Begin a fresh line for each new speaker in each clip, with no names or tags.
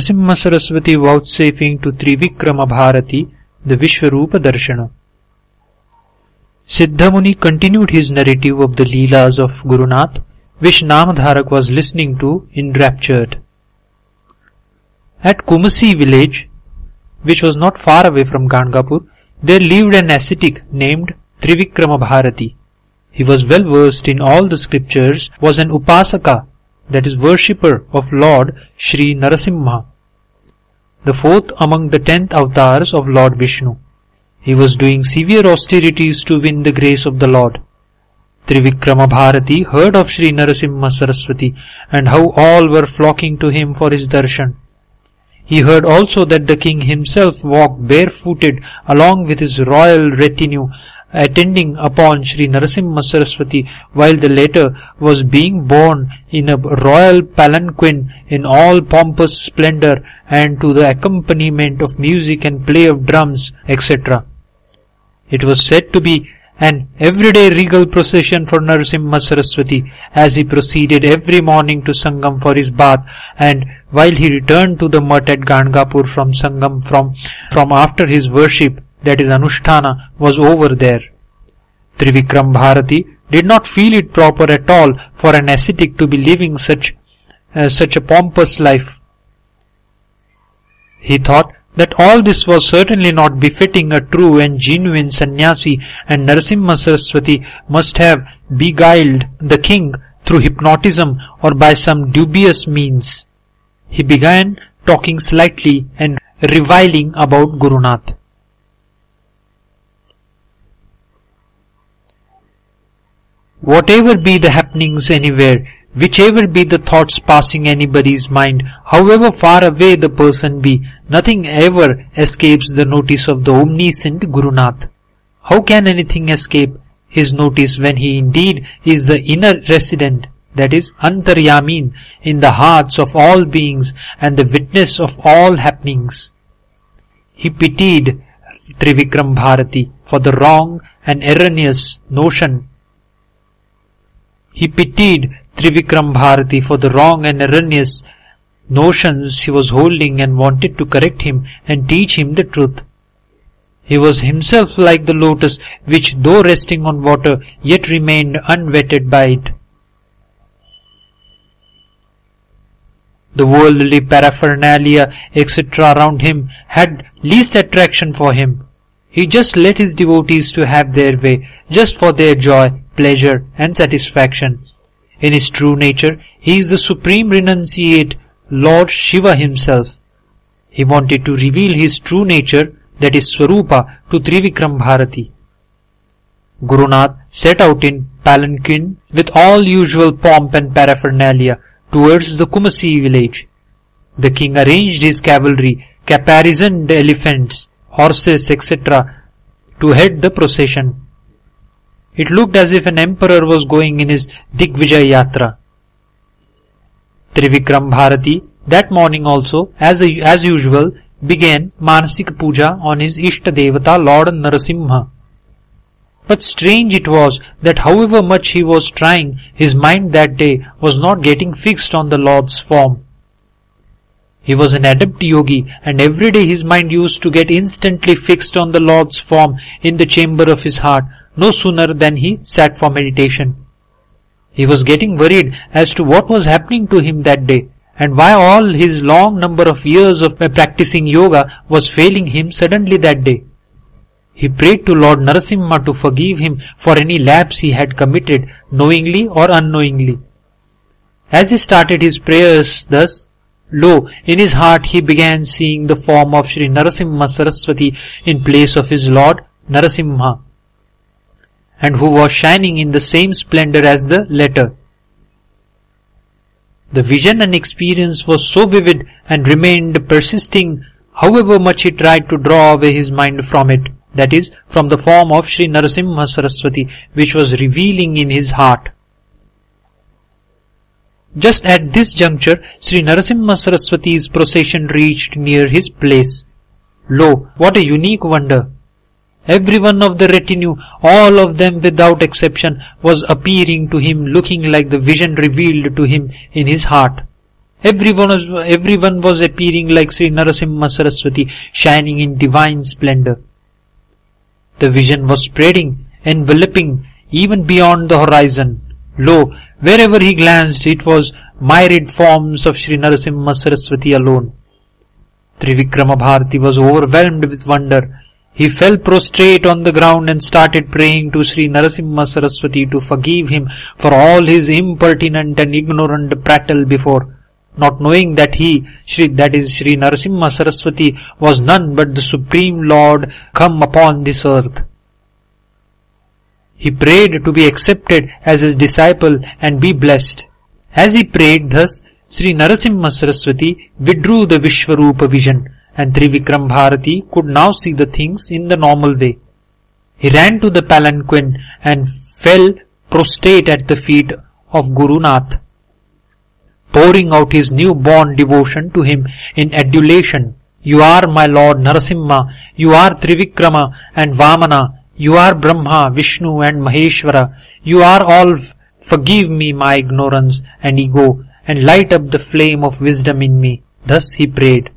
Narasimha Saraswati vouchsafing to Trivikrama Bharati the Vishwarupa Darshana. Siddhamuni continued his narrative of the Leelas of Gurunath, which Namadharak was listening to enraptured. At Kumasi village, which was not far away from Gangapur, there lived an ascetic named Trivikrama Bharati. He was well versed in all the scriptures, was an upasaka, that is worshipper of Lord Sri Narasimha, the fourth among the tenth avatars of Lord Vishnu. He was doing severe austerities to win the grace of the Lord. Trivikrama Bharati heard of Sri Narasimha Saraswati and how all were flocking to him for his darshan. He heard also that the king himself walked barefooted along with his royal retinue attending upon Sri Narasimha Saraswati while the latter was being borne in a royal palanquin in all pompous splendor and to the accompaniment of music and play of drums, etc. It was said to be an everyday regal procession for Narasimha Saraswati as he proceeded every morning to Sangam for his bath and while he returned to the mutt at Gangapur from Sangam from, from after his worship that is Anushtana, was over there. Trivikram Bharati did not feel it proper at all for an ascetic to be living such, uh, such a pompous life. He thought that all this was certainly not befitting a true and genuine sannyasi and Narasimha Saraswati must have beguiled the king through hypnotism or by some dubious means. He began talking slightly and reviling about Gurunath. Whatever be the happenings anywhere, whichever be the thoughts passing anybody's mind, however far away the person be, nothing ever escapes the notice of the omniscient Gurunath. How can anything escape his notice when he indeed is the inner resident, that is Antaryamin, in the hearts of all beings and the witness of all happenings? He pitied Trivikram Bharati for the wrong and erroneous notion he pitied Trivikram Bharati for the wrong and erroneous notions he was holding and wanted to correct him and teach him the truth. He was himself like the lotus which though resting on water yet remained unwetted by it. The worldly paraphernalia etc. around him had least attraction for him. He just let his devotees to have their way, just for their joy, pleasure and satisfaction. In his true nature, he is the supreme renunciate Lord Shiva himself. He wanted to reveal his true nature, that is Swarupa, to Trivikram Bharati. Gurunath set out in palanquin with all usual pomp and paraphernalia towards the Kumasi village. The king arranged his cavalry, caparisoned elephants, horses, etc. to head the procession. It looked as if an emperor was going in his Digvijay Yatra. Trivikram Bharati that morning also, as, a, as usual, began Manasik Puja on his Ishta Devata Lord Narasimha. But strange it was that however much he was trying, his mind that day was not getting fixed on the Lord's form. He was an adept yogi and every day his mind used to get instantly fixed on the Lord's form in the chamber of his heart no sooner than he sat for meditation. He was getting worried as to what was happening to him that day and why all his long number of years of practicing yoga was failing him suddenly that day. He prayed to Lord Narasimha to forgive him for any lapse he had committed knowingly or unknowingly. As he started his prayers thus, lo, in his heart he began seeing the form of Sri Narasimha Saraswati in place of his Lord Narasimha and who was shining in the same splendor as the letter. The vision and experience was so vivid and remained persisting however much he tried to draw away his mind from it, that is, from the form of Sri Narasimha Saraswati which was revealing in his heart. Just at this juncture, Sri Narasimha Saraswati's procession reached near his place. Lo, what a unique wonder! Every one of the retinue, all of them without exception, was appearing to him looking like the vision revealed to him in his heart. Everyone was, everyone was appearing like Sri Narasimha Saraswati shining in divine splendor. The vision was spreading, enveloping even beyond the horizon. Lo, wherever he glanced, it was myriad forms of Sri Narasimha Saraswati alone. Trivikrama Bharati was overwhelmed with wonder. He fell prostrate on the ground and started praying to Sri Narasimha Saraswati to forgive him for all his impertinent and ignorant prattle before not knowing that he, Shri, that is Sri Narasimha Saraswati, was none but the Supreme Lord come upon this earth. He prayed to be accepted as his disciple and be blessed. As he prayed thus, Sri Narasimha Saraswati withdrew the Vishwarupa vision and Trivikram Bharati could now see the things in the normal way. He ran to the palanquin and fell prostrate at the feet of Guru Nath pouring out his new-born devotion to him in adulation. You are my Lord Narasimha, you are Trivikrama and Vamana, you are Brahma, Vishnu and Maheshwara, you are all, forgive me my ignorance and ego and light up the flame of wisdom in me. Thus he prayed.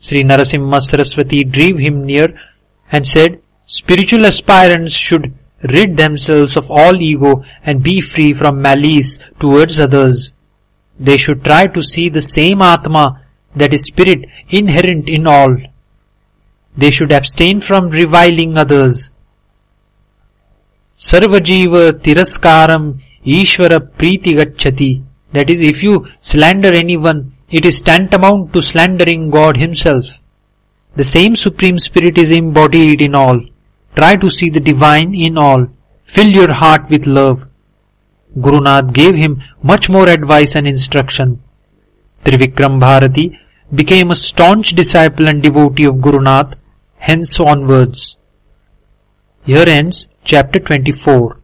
Sri Narasimha Saraswati drew him near and said, Spiritual aspirants should rid themselves of all ego and be free from malice towards others. They should try to see the same Atma, that is spirit, inherent in all. They should abstain from reviling others. Sarvajiva tiraskaram Ishvara priti gacchati. That is, if you slander anyone, it is tantamount to slandering God himself. The same Supreme Spirit is embodied in all. Try to see the divine in all. Fill your heart with love. Guru Nath gave him much more advice and instruction. Trivikram Bharati became a staunch disciple and devotee of Guru Nath hence onwards. Here ends chapter 24.